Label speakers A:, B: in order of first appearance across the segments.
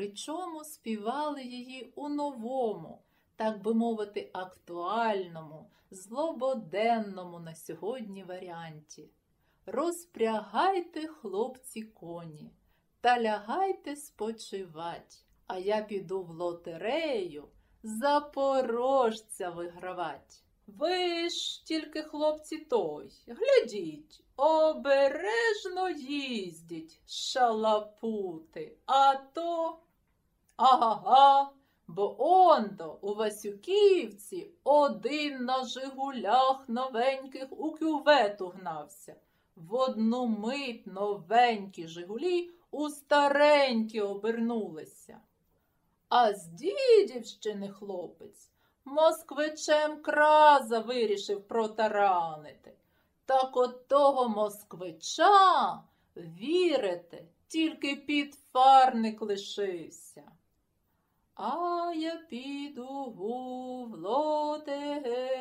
A: причому співали її у новому, так би мовити, актуальному, злободенному на сьогодні варіанті. Розпрягайте, хлопці, коні, та лягайте спочивать, а я піду в лотерею запорожця вигравать. Ви ж тільки, хлопці, той, глядіть, обережно їздіть, шалапути, а то. Ага, бо ондо у Васюківці один на Жигулях новеньких у кювету гнався. В одну мить новенькі Жигулі у старенькі обернулися. А з дідівщини хлопець москвичем краза вирішив протаранити. Так от того москвича, вірите, тільки підфарник лишився. А я піду в лотерею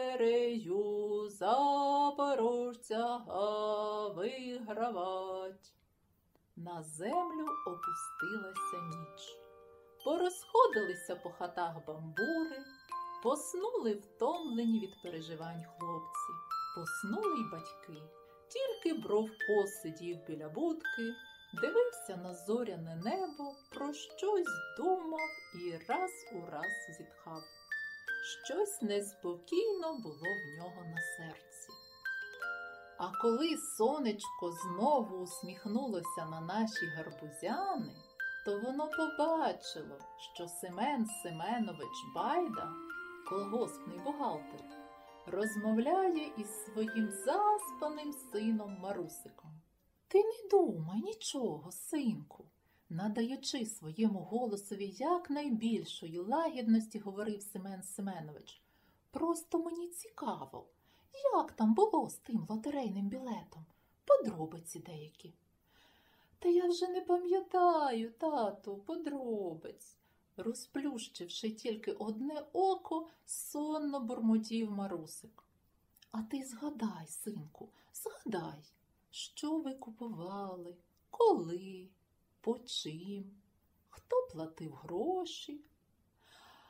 A: запорожця вигравать. На землю опустилася ніч. Порозходилися по хатах бамбури, поснули втомлені від переживань хлопці, поснули й батьки. Тільки Бровко сидів біля будки, дивився на зоряне небо, про щось думав і раз у раз зітхав. Щось неспокійно було в нього на серці. А коли сонечко знову усміхнулося на наші гарбузяни, то воно побачило, що Семен Семенович Байда, колгоспний бухгалтер, розмовляє із своїм заспаним сином Марусиком. Ти не думай нічого, синку, надаючи своєму голосові якнайбільшої лагідності, говорив Семен Семенович. Просто мені цікаво, як там було з тим лотерейним білетом, подробиці деякі. Та я вже не пам'ятаю, тату, подробиць. Розплющивши тільки одне око, сонно бурмотів Марусик. А ти згадай, синку, згадай, що ви купували, коли, по чим, хто платив гроші?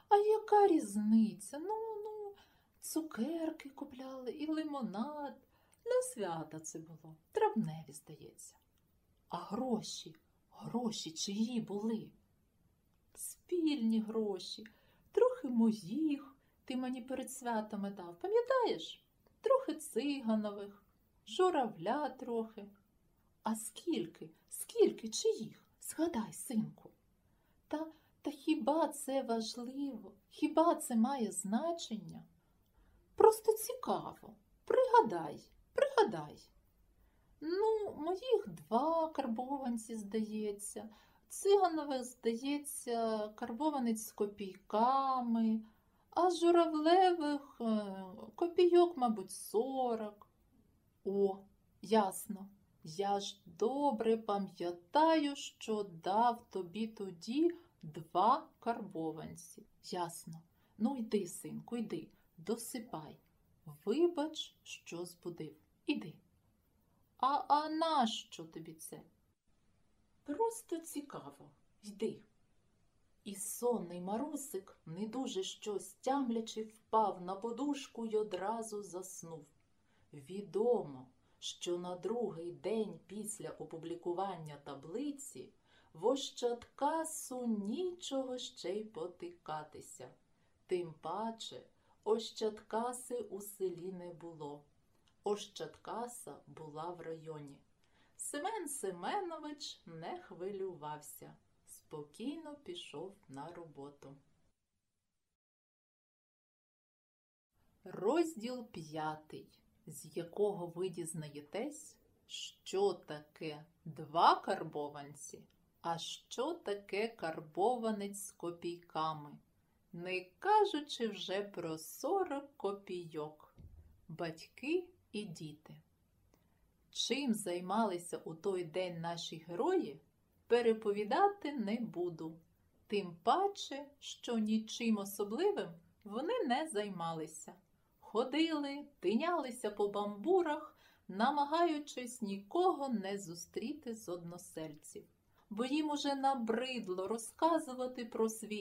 A: А яка різниця? Ну, ну, цукерки купляли і лимонад. На свята це було, травневі, здається. А гроші, гроші чиї були? Спільні гроші, трохи моїх, ти мені перед святами дав, пам'ятаєш? Трохи циганових, журавля трохи. А скільки, скільки чиїх? Згадай, синку. Та, та хіба це важливо? Хіба це має значення? Просто цікаво. Пригадай, пригадай. Ну, моїх два карбованці, здається. Циганових, здається, карбованець з копійками, а журавлевих е, копійок, мабуть, сорок. О, ясно. Я ж добре пам'ятаю, що дав тобі тоді два карбованці. Ясно. Ну, йди, синку, йди, досипай. Вибач, що збудив. Іди. А, а нащо тобі це? Просто цікаво. Йди. І сонний марусик, не дуже щось тямлячи, впав на подушку й одразу заснув. Відомо, що на другий день після опублікування таблиці в Ощадкасу нічого ще й потикатися. Тим паче Ощадкаси у селі не було. Ощадкаса була в районі. Семен Семенович не хвилювався, спокійно пішов на роботу. Розділ п'ятий, з якого ви дізнаєтесь, що таке два карбованці, а що таке карбованець з копійками, не кажучи вже про сорок копійок, батьки і діти. Чим займалися у той день наші герої, переповідати не буду, тим паче, що нічим особливим вони не займалися. Ходили, тинялися по бамбурах, намагаючись нікого не зустріти з односельців. бо їм уже набридло розказувати про свій